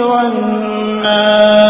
والناس